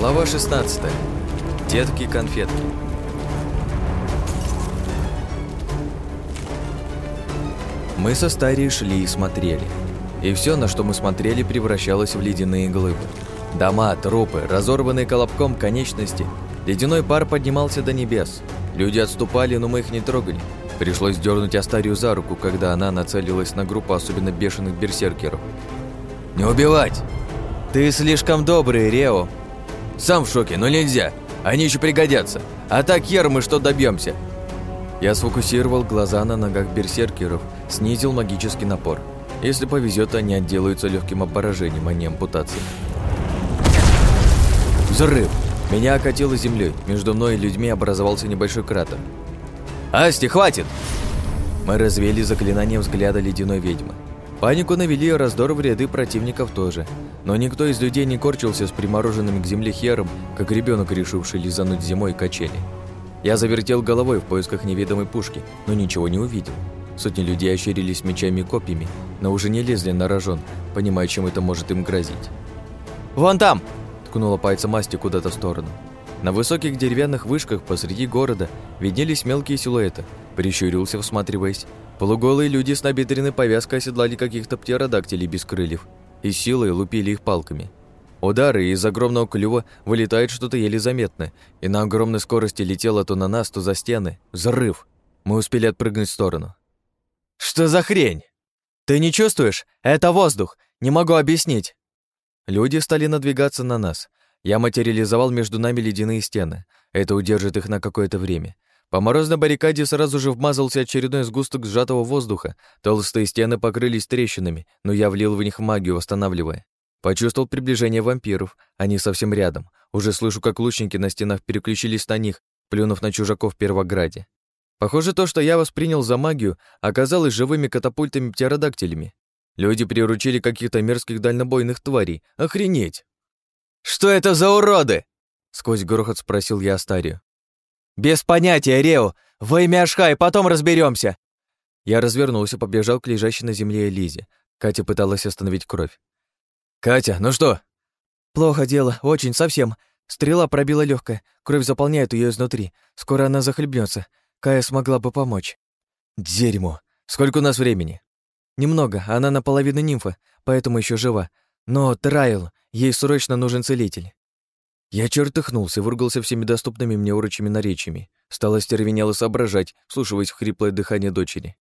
Глава 16. Детки-конфетки. Мы со Старией шли и смотрели. И все, на что мы смотрели, превращалось в ледяные глыбы. Дома, трупы, разорванные колобком конечности. Ледяной пар поднимался до небес. Люди отступали, но мы их не трогали. Пришлось дернуть Астарию за руку, когда она нацелилась на группу особенно бешеных берсеркеров. «Не убивать!» «Ты слишком добрый, Рео!» «Сам в шоке, но нельзя! Они еще пригодятся! А так хер мы что добьемся!» Я сфокусировал глаза на ногах берсеркеров, снизил магический напор. Если повезет, они отделаются легким поражением, а не ампутацией. Взрыв! Меня окатило землей. Между мной и людьми образовался небольшой кратер. «Асти, хватит!» Мы развели заклинание взгляда ледяной ведьмы. Панику навели, раздор в ряды противников тоже. Но никто из людей не корчился с примороженным к земле хером, как ребенок, решивший лизануть зимой качели. Я завертел головой в поисках неведомой пушки, но ничего не увидел. Сотни людей ощерились мечами и копьями, но уже не лезли на рожон, понимая, чем это может им грозить. «Вон там!» – ткнула пальцем Асти куда-то в сторону. На высоких деревянных вышках посреди города виднелись мелкие силуэты. Прищурился, всматриваясь. Полуголые люди с набедренной повязкой оседлали каких-то птеродактилей без крыльев и силой лупили их палками. Удары из огромного клюва вылетает что-то еле заметное, и на огромной скорости летело то на нас, то за стены. Взрыв! Мы успели отпрыгнуть в сторону. «Что за хрень? Ты не чувствуешь? Это воздух! Не могу объяснить!» Люди стали надвигаться на нас. Я материализовал между нами ледяные стены. Это удержит их на какое-то время. По морозной баррикаде сразу же вмазался очередной сгусток сжатого воздуха. Толстые стены покрылись трещинами, но я влил в них магию, восстанавливая. Почувствовал приближение вампиров. Они совсем рядом. Уже слышу, как лучники на стенах переключились на них, плюнув на чужаков в Первограде. Похоже, то, что я воспринял за магию, оказалось живыми катапультами-птеродактилями. Люди приручили каких-то мерзких дальнобойных тварей. Охренеть! «Что это за уроды?» Сквозь грохот спросил я Астарию. «Без понятия, Рео! Во имя Ашхай, потом разберемся. Я развернулся, побежал к лежащей на земле Элизе. Катя пыталась остановить кровь. «Катя, ну что?» «Плохо дело, очень, совсем. Стрела пробила легкое, кровь заполняет ее изнутри. Скоро она захлебнется. Кая смогла бы помочь». «Дерьмо! Сколько у нас времени?» «Немного, она наполовину нимфа, поэтому еще жива. Но Трайл, ей срочно нужен целитель». Я чертыхнулся, выругался всеми доступными мне урочими наречиями. Стало стервенело соображать, слушаясь в хриплое дыхание дочери.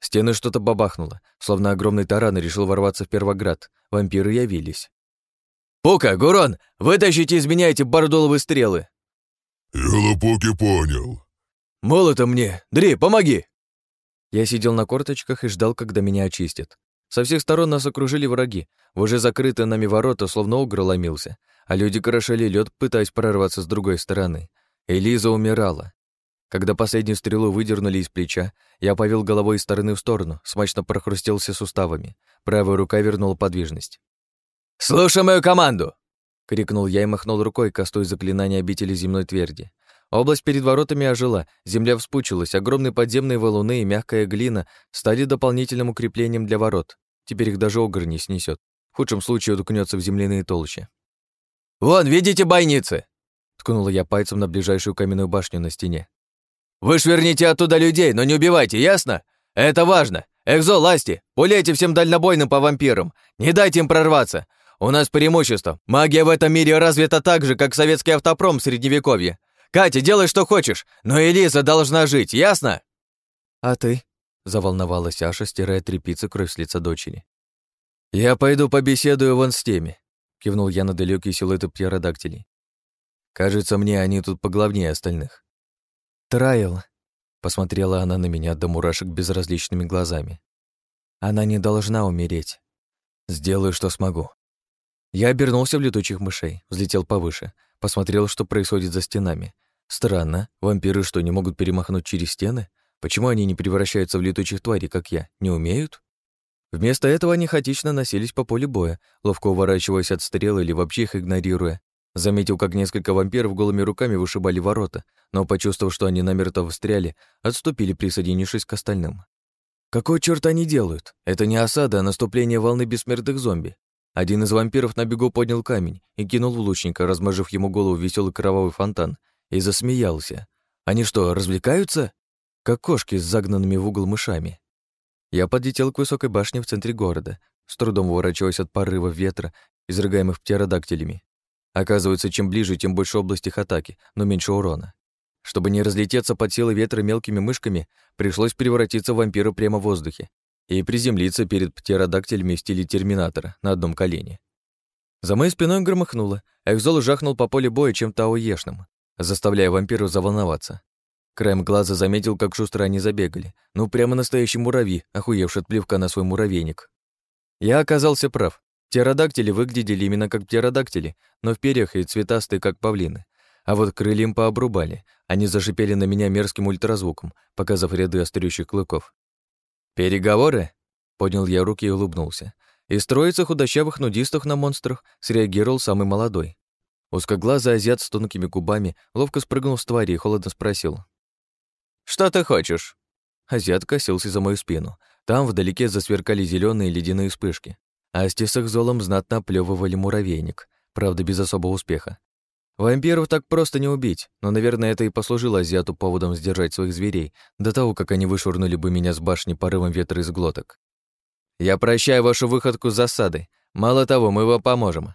Стены что-то бабахнуло, словно огромный таран решил ворваться в Первоград. Вампиры явились. «Пука, Гурон, вытащите из меня эти бордоловые стрелы!» «Я Лопуки понял». «Молото мне! Дри, помоги!» Я сидел на корточках и ждал, когда меня очистят. Со всех сторон нас окружили враги. В уже закрытые нами ворота словно огр ломился, а люди крошили лед, пытаясь прорваться с другой стороны. Элиза умирала. Когда последнюю стрелу выдернули из плеча, я повел головой из стороны в сторону, смачно прохрустелся суставами. Правая рука вернула подвижность. «Слушай мою команду!» — крикнул я и махнул рукой, кастуя заклинание обители земной тверди. Область перед воротами ожила, земля вспучилась, огромные подземные валуны и мягкая глина стали дополнительным укреплением для ворот. Теперь их даже огр не снесет. В худшем случае уткнется в земляные толщи. «Вон, видите бойницы?» Ткнула я пальцем на ближайшую каменную башню на стене. «Вы шверните оттуда людей, но не убивайте, ясно? Это важно. Экзо, Ласти, пуляйте всем дальнобойным по вампирам. Не дайте им прорваться. У нас преимущество. Магия в этом мире развита так же, как советский автопром в Средневековье. Катя, делай, что хочешь, но Элиза должна жить, ясно?» «А ты?» — заволновалась Аша, стирая тряпицы кровь с лица дочери. «Я пойду побеседую вон с теми», — кивнул я на далекие силуэты птеродактилей. «Кажется, мне они тут поглавнее остальных». «Трайл», — посмотрела она на меня до мурашек безразличными глазами. «Она не должна умереть. Сделаю, что смогу». Я обернулся в летучих мышей, взлетел повыше, посмотрел, что происходит за стенами. Странно, вампиры что, не могут перемахнуть через стены? Почему они не превращаются в летучих тварей, как я? Не умеют? Вместо этого они хаотично носились по полю боя, ловко уворачиваясь от стрел или вообще их игнорируя. Заметил, как несколько вампиров голыми руками вышибали ворота, но, почувствовав, что они намертво встряли, отступили, присоединившись к остальным. Какой черт они делают? Это не осада, а наступление волны бессмертных зомби. Один из вампиров на бегу поднял камень и кинул в лучника, размажив ему голову веселый кровавый фонтан, и засмеялся. Они что, развлекаются? Как кошки с загнанными в угол мышами. Я подлетел к высокой башне в центре города, с трудом уворачиваясь от порыва ветра, изрыгаемых птеродактилями. Оказывается, чем ближе, тем больше область их атаки, но меньше урона. Чтобы не разлететься под силой ветра мелкими мышками, пришлось превратиться в вампира прямо в воздухе и приземлиться перед птеродактилями в стиле терминатора на одном колене. За моей спиной громыхнуло, а Экзол жахнул по полю боя чем-то ауешным, заставляя вампиров заволноваться. Краем глаза заметил, как шустро они забегали. Ну, прямо настоящий муравьи, охуевший от плевка на свой муравейник. Я оказался прав. Птеродактили выглядели именно как птеродактили, но в перьях и цветастые, как павлины. А вот крылья им пообрубали. Они зашипели на меня мерзким ультразвуком, показав ряды острющих клыков. «Переговоры?» — поднял я руки и улыбнулся. Из троицы худощавых нудистов на монстрах среагировал самый молодой. Узкоглазый азиат с тонкими губами ловко спрыгнул с твари и холодно спросил. «Что ты хочешь?» Азиат косился за мою спину. Там вдалеке засверкали зеленые ледяные вспышки. Асти с золом знатно оплевывали муравейник, правда, без особого успеха. Вампиров так просто не убить, но, наверное, это и послужило азиату поводом сдержать своих зверей до того, как они вышвырнули бы меня с башни порывом ветра из глоток. «Я прощаю вашу выходку с засады. Мало того, мы вам поможем».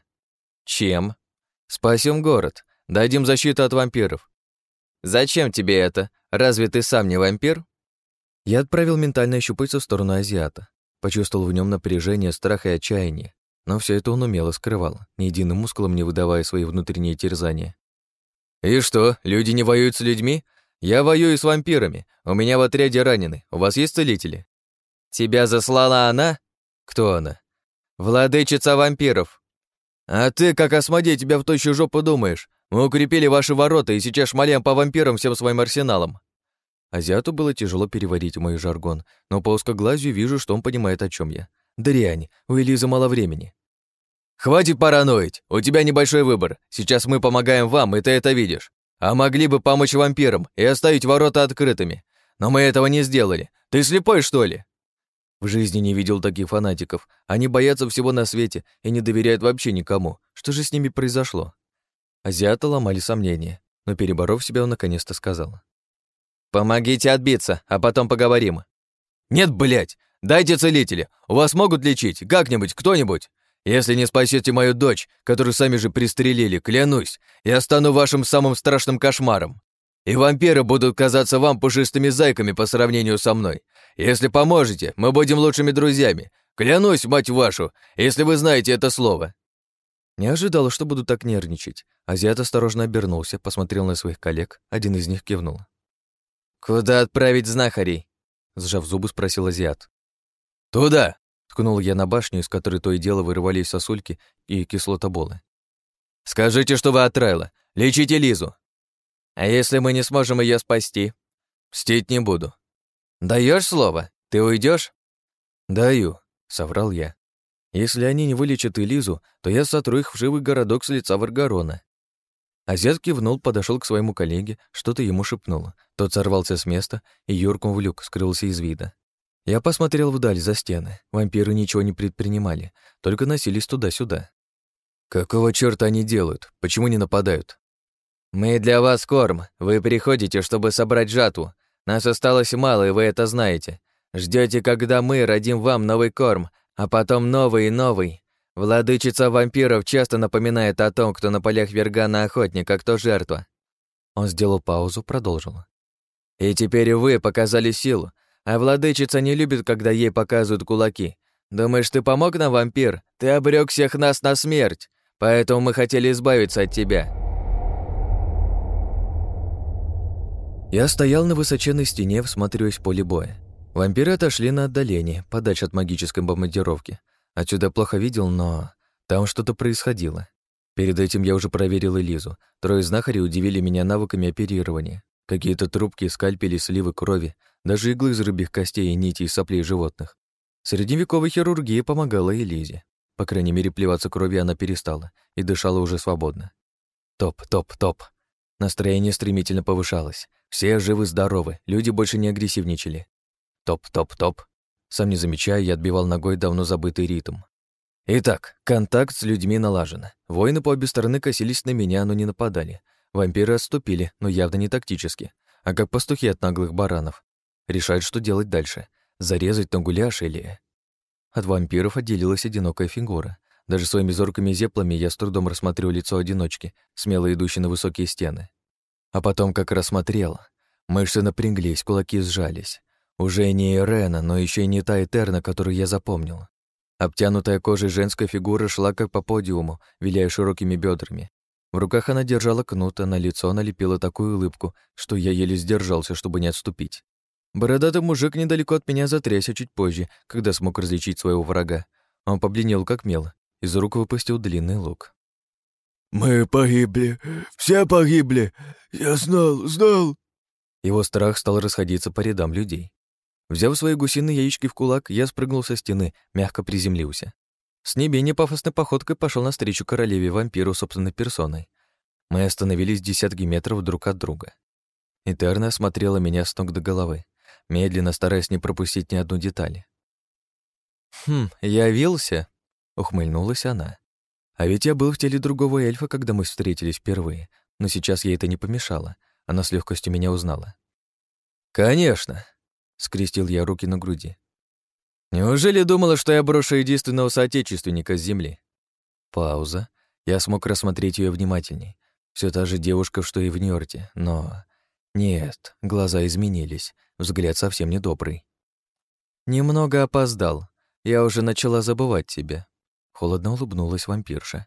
«Чем?» «Спасем город. Дадим защиту от вампиров». «Зачем тебе это? Разве ты сам не вампир?» Я отправил ментальное щупальце в сторону азиата. Почувствовал в нем напряжение, страх и отчаяние. Но все это он умело скрывал, ни единым мускулом не выдавая свои внутренние терзания. «И что, люди не воюют с людьми? Я воюю с вампирами. У меня в отряде ранены. У вас есть целители?» «Тебя заслала она?» «Кто она?» «Владычица вампиров». «А ты, как осмодей, тебя в тощую жопу думаешь? Мы укрепили ваши ворота и сейчас шмаляем по вампирам всем своим арсеналом». Азиату было тяжело переварить мой жаргон, но по узкоглазию вижу, что он понимает, о чем я. Дрянь, у Элизы мало времени. «Хватит параноить! У тебя небольшой выбор. Сейчас мы помогаем вам, и ты это видишь. А могли бы помочь вампирам и оставить ворота открытыми. Но мы этого не сделали. Ты слепой, что ли?» В жизни не видел таких фанатиков. Они боятся всего на свете и не доверяют вообще никому. Что же с ними произошло? Азиаты ломали сомнения, но, переборов себя, он наконец-то сказал. «Помогите отбиться, а потом поговорим». «Нет, блядь! Дайте целителя! У вас могут лечить? Как-нибудь, кто-нибудь? Если не спасете мою дочь, которую сами же пристрелили, клянусь, я стану вашим самым страшным кошмаром. И вампиры будут казаться вам пушистыми зайками по сравнению со мной. Если поможете, мы будем лучшими друзьями. Клянусь, мать вашу, если вы знаете это слово». Не ожидала, что буду так нервничать. Азиат осторожно обернулся, посмотрел на своих коллег, один из них кивнул. «Куда отправить знахарей?» Сжав зубы, спросил азиат. «Туда!» Ткнул я на башню, из которой то и дело вырывались сосульки и кислотоболы. «Скажите, что вы отравила. Лечите Лизу. А если мы не сможем ее спасти? Мстить не буду. Даешь слово? Ты уйдешь? «Даю», — соврал я. «Если они не вылечат и Лизу, то я сотру их в живый городок с лица Варгарона». Азиат кивнул, подошел к своему коллеге, что-то ему шепнул. Тот сорвался с места и юрком в люк скрылся из вида. Я посмотрел вдаль за стены. Вампиры ничего не предпринимали, только носились туда-сюда. Какого чёрта они делают? Почему не нападают? Мы для вас корм. Вы приходите, чтобы собрать жатву. Нас осталось мало, и вы это знаете. Ждете, когда мы родим вам новый корм, а потом новый и новый. Владычица вампиров часто напоминает о том, кто на полях Вергана охотник, а кто жертва. Он сделал паузу, продолжил. И теперь вы показали силу, а владычица не любит, когда ей показывают кулаки. Думаешь, ты помог нам, вампир? Ты обрек всех нас на смерть. Поэтому мы хотели избавиться от тебя. Я стоял на высоченной стене, всматриваясь в поле боя. Вампиры отошли на отдаление, подальше от магической бомбардировки. Отсюда плохо видел, но там что-то происходило. Перед этим я уже проверил Элизу. Трое знахарей удивили меня навыками оперирования. Какие-то трубки, скальпели, сливы крови, даже иглы из рыбьих костей и нитей из соплей животных. Средневековая хирургия помогала Элизе. По крайней мере, плеваться кровью она перестала и дышала уже свободно. Топ, топ, топ. Настроение стремительно повышалось. Все живы-здоровы, люди больше не агрессивничали. Топ, топ, топ. Сам не замечая, я отбивал ногой давно забытый ритм. Итак, контакт с людьми налажен. Воины по обе стороны косились на меня, но не нападали. Вампиры отступили, но явно не тактически, а как пастухи от наглых баранов. Решают, что делать дальше. Зарезать на или... От вампиров отделилась одинокая фигура. Даже своими зоркими зеплами я с трудом рассмотрел лицо одиночки, смело идущей на высокие стены. А потом, как рассмотрел, мышцы напряглись, кулаки сжались. Уже не Ирена, но еще и не та Этерна, которую я запомнил. Обтянутая кожей женская фигура шла как по подиуму, виляя широкими бедрами. В руках она держала кнут, а на лицо налепила такую улыбку, что я еле сдержался, чтобы не отступить. Бородатый мужик недалеко от меня затрясся чуть позже, когда смог различить своего врага. Он побледнел, как мел. Из рук выпустил длинный лук. «Мы погибли! Все погибли! Я знал, знал!» Его страх стал расходиться по рядам людей. Взяв свои гусиные яички в кулак, я спрыгнул со стены, мягко приземлился. С не менее пафосной походкой пошел навстречу королеве-вампиру собственной персоной. Мы остановились десятки метров друг от друга. Этерна осмотрела меня с ног до головы, медленно стараясь не пропустить ни одну деталь. «Хм, явился?» — ухмыльнулась она. А ведь я был в теле другого эльфа, когда мы встретились впервые, но сейчас ей это не помешало. Она с легкостью меня узнала. «Конечно!» скрестил я руки на груди. Неужели думала, что я брошу единственного соотечественника с земли? Пауза. Я смог рассмотреть ее внимательней. Все та же девушка, что и в Нёрте, но... Нет, глаза изменились, взгляд совсем недобрый. Немного опоздал. Я уже начала забывать тебя. Холодно улыбнулась вампирша.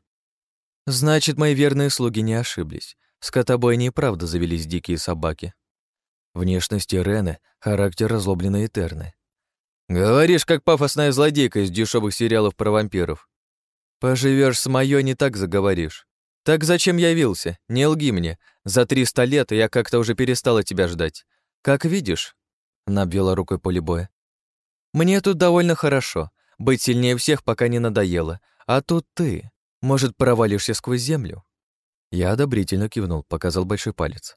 Значит, мои верные слуги не ошиблись. В скотобойне и правда завелись дикие собаки. Внешность Ирены, характер разлобленной Этерны. «Говоришь, как пафосная злодейка из дешевых сериалов про вампиров. Поживешь с моё, не так заговоришь. Так зачем явился? Не лги мне. За триста лет я как-то уже перестала тебя ждать. Как видишь?» Она обвела рукой поле боя. «Мне тут довольно хорошо. Быть сильнее всех пока не надоело. А тут ты. Может, провалишься сквозь землю?» Я одобрительно кивнул, показал большой палец.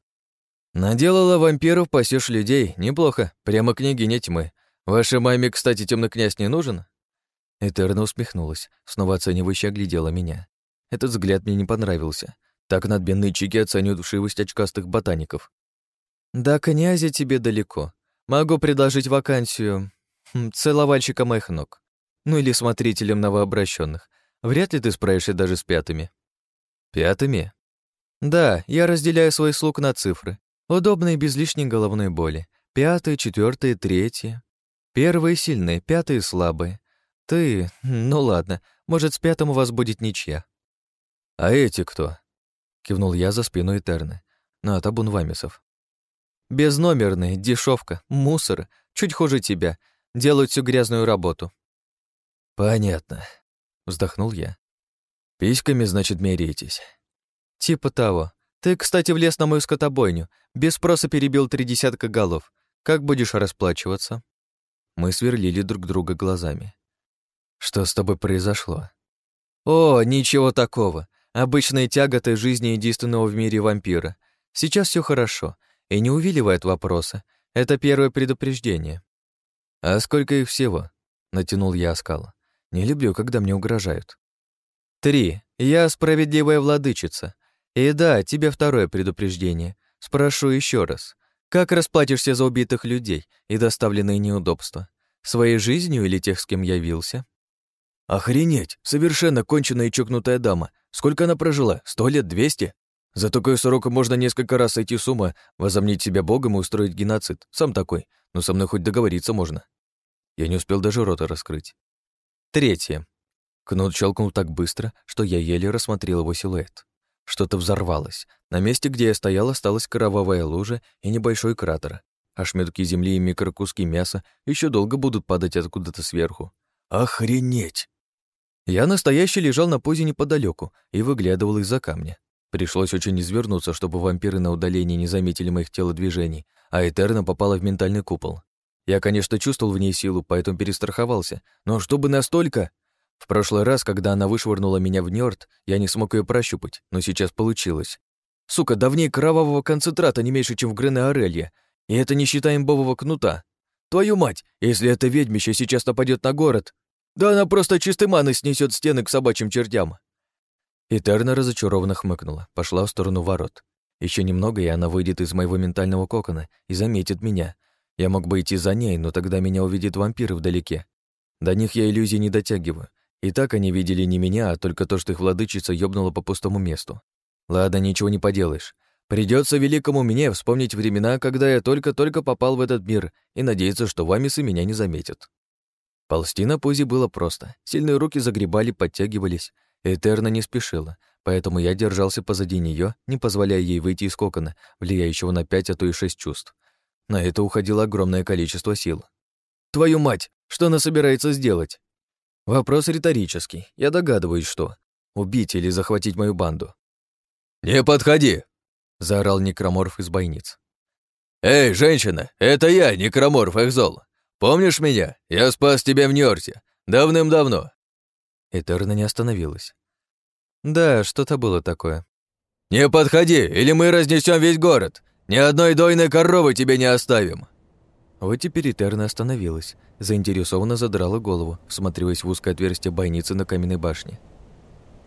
Наделала вампиров, пасешь людей. Неплохо. Прямо княгиня тьмы. Вашей маме, кстати, темный князь не нужен? Этерна усмехнулась, снова оценивающе оглядела меня. Этот взгляд мне не понравился. Так надменные чики оценивают вшивость очкастых ботаников. «Да князя тебе далеко. Могу предложить вакансию хм, целовальщика моих ног. Ну или смотрителем новообращенных. Вряд ли ты справишься даже с пятыми». «Пятыми?» «Да, я разделяю свой слуг на цифры. Удобные без лишней головной боли. Пятые, четвертые, третьи. Первые сильные, пятые слабые. Ты, ну ладно, может, с пятым у вас будет ничья. А эти кто? Кивнул я за спину Этерны. На табун вамисов. Безномерные, дешевка, мусор, чуть хуже тебя. Делают всю грязную работу. Понятно, вздохнул я. Письками, значит, меряетесь. Типа того. Ты, кстати, влез на мою скотобойню, без спроса перебил три десятка голов. Как будешь расплачиваться?» Мы сверлили друг друга глазами. «Что с тобой произошло?» «О, ничего такого. Обычные тяготы жизни единственного в мире вампира. Сейчас все хорошо, и не увиливает вопроса. Это первое предупреждение». «А сколько их всего?» — натянул я оскал. «Не люблю, когда мне угрожают». «Три. Я справедливая владычица. И да, тебе второе предупреждение. Спрошу еще раз. Как расплатишься за убитых людей и доставленные неудобства? Своей жизнью или тех, с кем явился? Охренеть! Совершенно конченая и чокнутая дама. Сколько она прожила? Сто лет? Двести? За такой срок можно несколько раз сойти с ума, возомнить себя богом и устроить геноцид. Сам такой. Но со мной хоть договориться можно. Я не успел даже рота раскрыть. Третье. Кнут щелкнул так быстро, что я еле рассмотрел его силуэт. Что-то взорвалось. На месте, где я стоял, осталась кровавая лужа и небольшой кратер. Ошметки земли и микрокуски мяса еще долго будут падать откуда-то сверху. Охренеть! Я настоящий лежал на позе неподалеку и выглядывал из-за камня. Пришлось очень извернуться, чтобы вампиры на удалении не заметили моих телодвижений, а Этерна попала в ментальный купол. Я, конечно, чувствовал в ней силу, поэтому перестраховался, но чтобы настолько... В прошлый раз, когда она вышвырнула меня в нёрд, я не смог ее прощупать, но сейчас получилось. Сука, давней кровавого концентрата не меньше, чем в Грене Орелье, и это не считая имбового кнута. Твою мать, если это ведьмище сейчас нападет на город... Да она просто чистой маны снесет стены к собачьим чертям. Этерна разочарованно хмыкнула, пошла в сторону ворот. Еще немного, и она выйдет из моего ментального кокона и заметит меня. Я мог бы идти за ней, но тогда меня увидят вампиры вдалеке. До них я иллюзий не дотягиваю. И так они видели не меня, а только то, что их владычица ёбнула по пустому месту. Ладно, ничего не поделаешь. Придется великому мне вспомнить времена, когда я только-только попал в этот мир, и надеяться, что вамисы меня не заметят. Ползти на пузе было просто. Сильные руки загребали, подтягивались, Этерна не спешила, поэтому я держался позади нее, не позволяя ей выйти из кокона, влияющего на пять, а то и шесть чувств. На это уходило огромное количество сил. «Твою мать! Что она собирается сделать?» Вопрос риторический. Я догадываюсь, что. Убить или захватить мою банду. «Не подходи!» — заорал некроморф из бойниц. «Эй, женщина, это я, некроморф Экзол. Помнишь меня? Я спас тебя в Нёрте. Давным-давно. Этерна не остановилась. Да, что-то было такое. «Не подходи, или мы разнесем весь город. Ни одной дойной коровы тебе не оставим». Вот теперь Этерна остановилась, заинтересованно задрала голову, всматриваясь в узкое отверстие бойницы на каменной башне.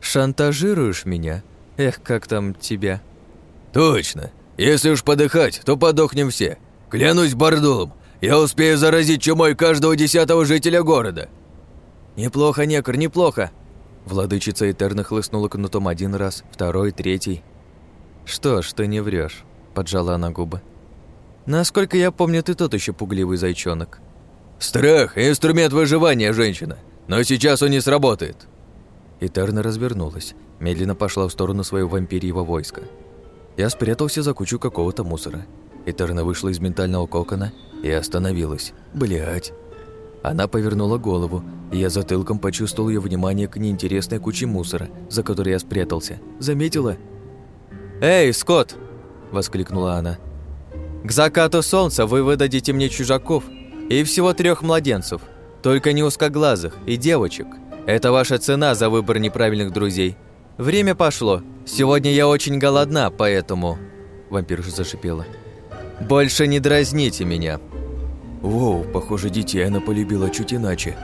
«Шантажируешь меня? Эх, как там тебя?» «Точно. Если уж подыхать, то подохнем все. Клянусь бордулом, я успею заразить чумой каждого десятого жителя города. «Неплохо, некр, неплохо!» Владычица Этерна хлыстнула кнутом один раз, второй, третий. «Что ж, ты не врешь, поджала она губы. «Насколько я помню, ты тот еще пугливый зайчонок. «Страх – инструмент выживания, женщина, но сейчас он не сработает!» Этерна развернулась, медленно пошла в сторону своего вампирьего войска. Я спрятался за кучу какого-то мусора. Этерна вышла из ментального кокона и остановилась. Блять. Она повернула голову, и я затылком почувствовал ее внимание к неинтересной куче мусора, за которой я спрятался. Заметила? «Эй, Скотт!» – воскликнула она. «К закату солнца вы выдадите мне чужаков и всего трех младенцев, только не узкоглазых и девочек. Это ваша цена за выбор неправильных друзей. Время пошло. Сегодня я очень голодна, поэтому...» Вампирша зашипела. «Больше не дразните меня!» Воу, похоже, детей она полюбила чуть иначе.